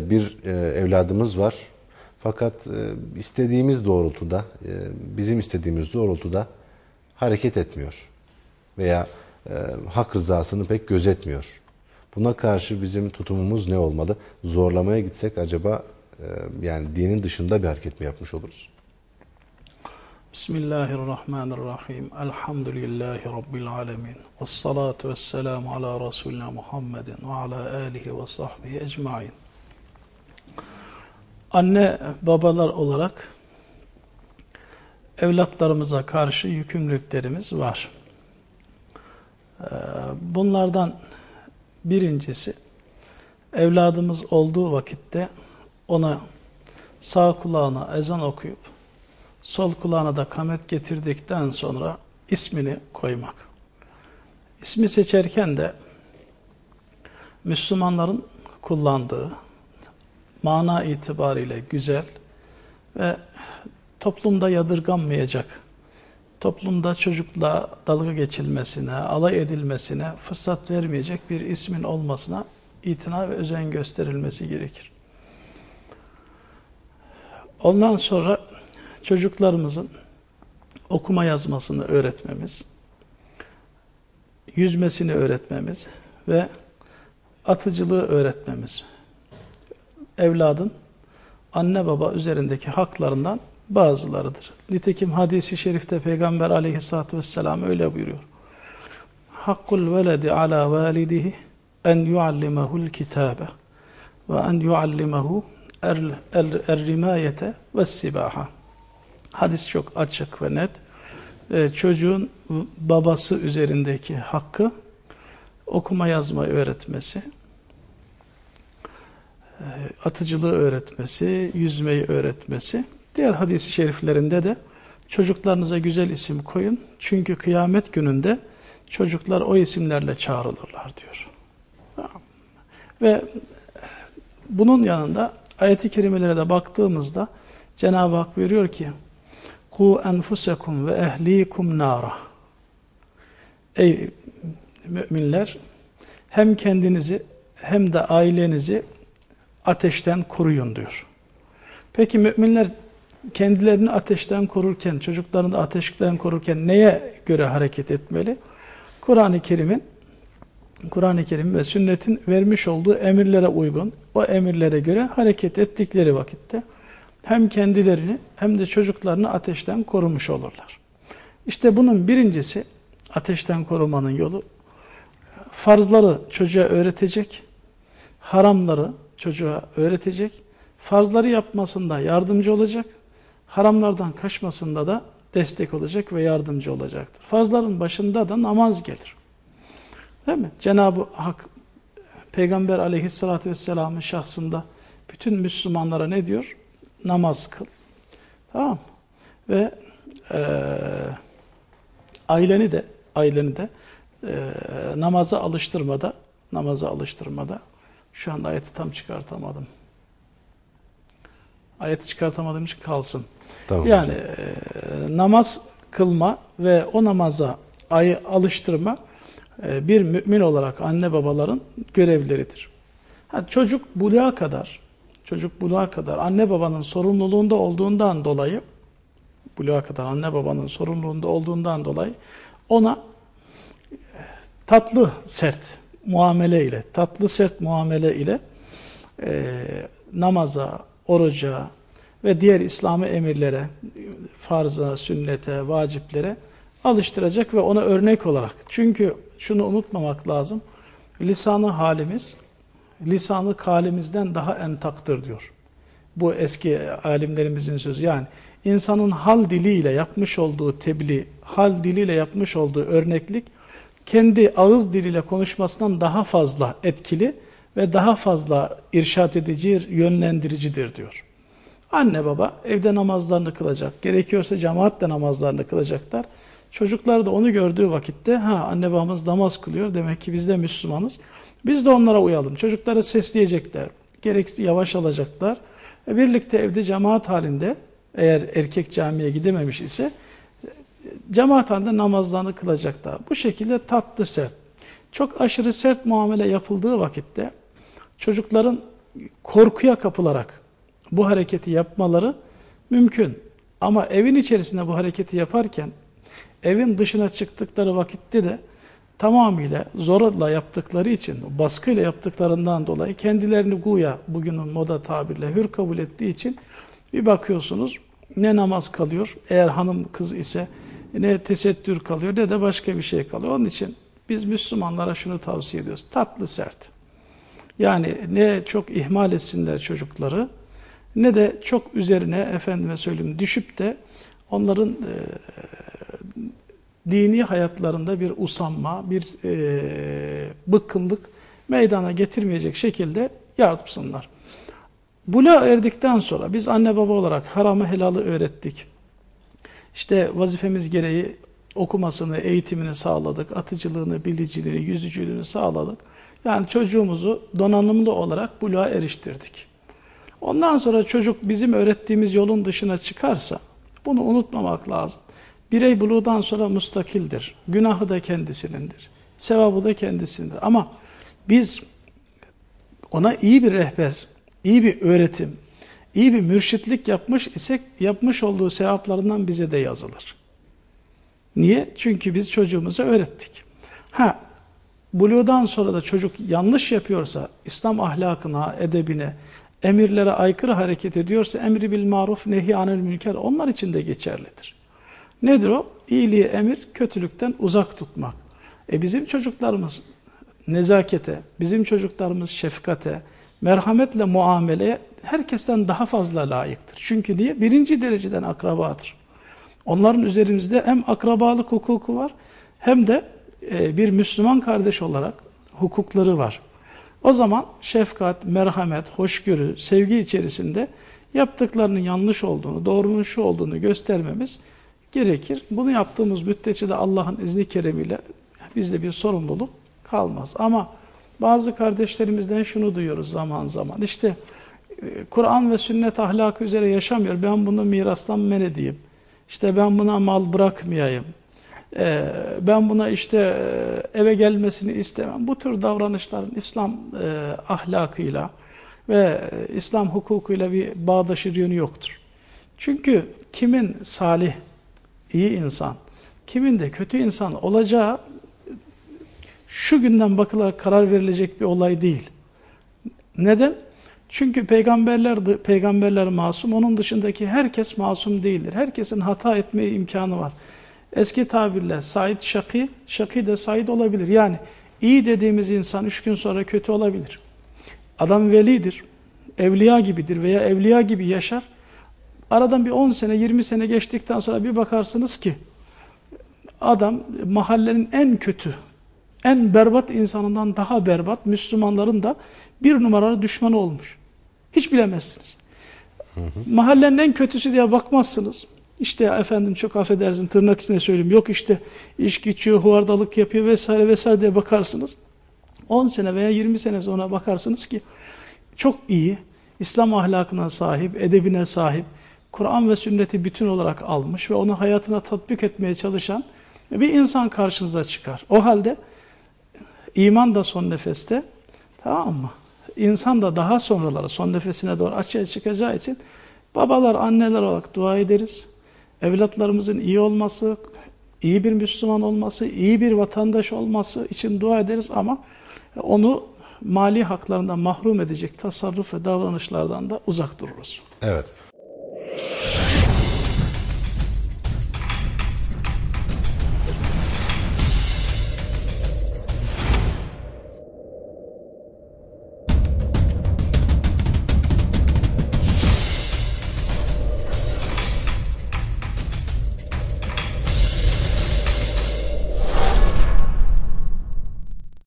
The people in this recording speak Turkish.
Bir e, evladımız var. Fakat e, istediğimiz doğrultuda, e, bizim istediğimiz doğrultuda hareket etmiyor. Veya hak rızasını pek gözetmiyor. Buna karşı bizim tutumumuz ne olmalı? Zorlamaya gitsek acaba yani dinin dışında bir hareket mi yapmış oluruz? Bismillahirrahmanirrahim. Elhamdülillahi Rabbil alemin. Ve salatu ve selamu ala Resulina Muhammedin ve ala alihi ve sahbihi ecmain. Anne babalar olarak evlatlarımıza karşı yükümlülüklerimiz var. Ee, bunlardan birincisi evladımız olduğu vakitte ona sağ kulağına ezan okuyup sol kulağına da kamet getirdikten sonra ismini koymak. İsmi seçerken de Müslümanların kullandığı mana itibariyle güzel ve toplumda yadırganmayacak, toplumda çocukla dalga geçilmesine, alay edilmesine fırsat vermeyecek bir ismin olmasına itina ve özen gösterilmesi gerekir. Ondan sonra çocuklarımızın okuma yazmasını öğretmemiz, yüzmesini öğretmemiz ve atıcılığı öğretmemiz evladın anne baba üzerindeki haklarından bazılarıdır. Nitekim hadisi şerifte Peygamber aleyhissalatü vesselam öyle buyuruyor. Hakkul veledi ala validihi en yuallimehul kitabe ve en yuallimehu er-rimayete ve sibaha. Hadis çok açık ve net. Ee, çocuğun babası üzerindeki hakkı okuma yazmayı öğretmesi, atıcılığı öğretmesi, yüzmeyi öğretmesi. Diğer hadisi şeriflerinde de çocuklarınıza güzel isim koyun. Çünkü kıyamet gününde çocuklar o isimlerle çağrılırlar diyor. Ve bunun yanında ayeti kerimelere de baktığımızda Cenab-ı Hak buyuruyor ki Ku enfusekum ve ehlikum nara. Ey müminler hem kendinizi hem de ailenizi ateşten koruyun diyor. Peki müminler kendilerini ateşten korurken, çocuklarını ateşten korurken neye göre hareket etmeli? Kur'an-ı Kerim'in Kur'an-ı Kerim ve sünnetin vermiş olduğu emirlere uygun, o emirlere göre hareket ettikleri vakitte hem kendilerini hem de çocuklarını ateşten korumuş olurlar. İşte bunun birincisi ateşten korumanın yolu farzları çocuğa öğretecek, haramları çocuğa öğretecek, farzları yapmasında yardımcı olacak, haramlardan kaçmasında da destek olacak ve yardımcı olacaktır. Farzların başında da namaz gelir. Değil mi? Cenab-ı Hak Peygamber aleyhissalatü vesselamın şahsında bütün Müslümanlara ne diyor? Namaz kıl. Tamam Ve e, aileni de aileni de e, namaza alıştırmada namaza alıştırmada şu anda ayeti tam çıkartamadım. Ayeti çıkartamadığım için kalsın. Tamam yani e, namaz kılma ve o namaza ayı alıştırma e, bir mümin olarak anne babaların görevleridir. Ha, çocuk buluğa kadar çocuk buluğa kadar anne babanın sorumluluğunda olduğundan dolayı buluğa kadar anne babanın sorumluluğunda olduğundan dolayı ona e, tatlı sert muamele ile, tatlı sert muamele ile e, namaza, oruca ve diğer İslami emirlere, farza, sünnete, vaciplere alıştıracak ve ona örnek olarak. Çünkü şunu unutmamak lazım. Lisanı halimiz, lisanı kalimizden daha entaktır diyor. Bu eski alimlerimizin sözü. Yani insanın hal diliyle yapmış olduğu tebliğ, hal diliyle yapmış olduğu örneklik, kendi ağız diliyle konuşmasından daha fazla etkili ve daha fazla irşat edici, yönlendiricidir diyor. Anne baba evde namazlarını kılacak. Gerekiyorsa cemaatle namazlarını kılacaklar. Çocuklar da onu gördüğü vakitte ha anne babamız namaz kılıyor demek ki biz de Müslümanız. Biz de onlara uyalım. Çocuklara sesleyecekler. Gerek yavaş alacaklar. E birlikte evde cemaat halinde eğer erkek camiye gidememiş ise cemaat halinde namazlarını kılacaklar. Bu şekilde tatlı sert. Çok aşırı sert muamele yapıldığı vakitte çocukların korkuya kapılarak bu hareketi yapmaları mümkün. Ama evin içerisinde bu hareketi yaparken evin dışına çıktıkları vakitte de tamamıyla zorla yaptıkları için, baskıyla yaptıklarından dolayı kendilerini guya bugünün moda tabirle hür kabul ettiği için bir bakıyorsunuz ne namaz kalıyor eğer hanım kız ise ne tesettür kalıyor ne de başka bir şey kalıyor. Onun için biz Müslümanlara şunu tavsiye ediyoruz. Tatlı sert. Yani ne çok ihmal etsinler çocukları ne de çok üzerine efendime söyleyeyim düşüp de onların e, dini hayatlarında bir usanma, bir e, bıkkınlık meydana getirmeyecek şekilde yardımsınlar. Bula erdikten sonra biz anne baba olarak haramı helalı öğrettik. İşte vazifemiz gereği okumasını, eğitimini sağladık, atıcılığını, biliciliğini, yüzücülüğünü sağladık. Yani çocuğumuzu donanımlı olarak buluğa eriştirdik. Ondan sonra çocuk bizim öğrettiğimiz yolun dışına çıkarsa bunu unutmamak lazım. Birey buluğdan sonra mustakildir. Günahı da kendisinindir. Sevabı da kendisindir. Ama biz ona iyi bir rehber, iyi bir öğretim, iyi bir mürşitlik yapmış isek yapmış olduğu sevaplarından bize de yazılır. Niye? Çünkü biz çocuğumuza öğrettik. Ha, buluğdan sonra da çocuk yanlış yapıyorsa, İslam ahlakına, edebine, emirlere aykırı hareket ediyorsa emri bil maruf nehi anil münker onlar için de geçerlidir. Nedir o? İyiliği emir, kötülükten uzak tutmak. E bizim çocuklarımız nezakete, bizim çocuklarımız şefkate, merhametle muameleye herkesten daha fazla layıktır. Çünkü niye? Birinci dereceden akrabadır. Onların üzerimizde hem akrabalık hukuku var hem de e, bir Müslüman kardeş olarak hukukları var. O zaman şefkat, merhamet, hoşgörü, sevgi içerisinde yaptıklarının yanlış olduğunu, doğrunun şu olduğunu göstermemiz gerekir. Bunu yaptığımız müddetçe de Allah'ın izni keremiyle bizde bir sorumluluk kalmaz. Ama bazı kardeşlerimizden şunu duyuyoruz zaman zaman. İşte e, Kur'an ve sünnet ahlakı üzere yaşamıyor. Ben bunu mirastan men edeyim. İşte ben buna mal bırakmayayım. E, ben buna işte e, eve gelmesini istemem. Bu tür davranışların İslam ahlakıyla ve İslam hukukuyla bir bağdaşır yönü yoktur. Çünkü kimin salih, iyi insan, kimin de kötü insan olacağı şu günden bakılarak karar verilecek bir olay değil. Neden? Çünkü peygamberler peygamberler masum, onun dışındaki herkes masum değildir. Herkesin hata etmeye imkanı var. Eski tabirle Said Şaki, Şaki de Said olabilir. Yani iyi dediğimiz insan üç gün sonra kötü olabilir. Adam velidir, evliya gibidir veya evliya gibi yaşar. Aradan bir 10 sene, 20 sene geçtikten sonra bir bakarsınız ki adam mahallenin en kötü, en berbat insanından daha berbat Müslümanların da bir numaralı düşmanı olmuş. Hiç bilemezsiniz. Mahallenin en kötüsü diye bakmazsınız. İşte efendim çok affedersin tırnak içinde söyleyeyim. Yok işte içki içiyor, huvardalık yapıyor vesaire vesaire diye bakarsınız. 10 sene veya 20 sene sonra bakarsınız ki çok iyi, İslam ahlakına sahip, edebine sahip, Kur'an ve sünneti bütün olarak almış ve onu hayatına tatbik etmeye çalışan bir insan karşınıza çıkar. O halde iman da son nefeste tamam mı? İnsan da daha sonraları son nefesine doğru açığa çıkacağı için babalar, anneler olarak dua ederiz. Evlatlarımızın iyi olması, iyi bir Müslüman olması, iyi bir vatandaş olması için dua ederiz ama onu mali haklarından mahrum edecek tasarruf ve davranışlardan da uzak dururuz. Evet.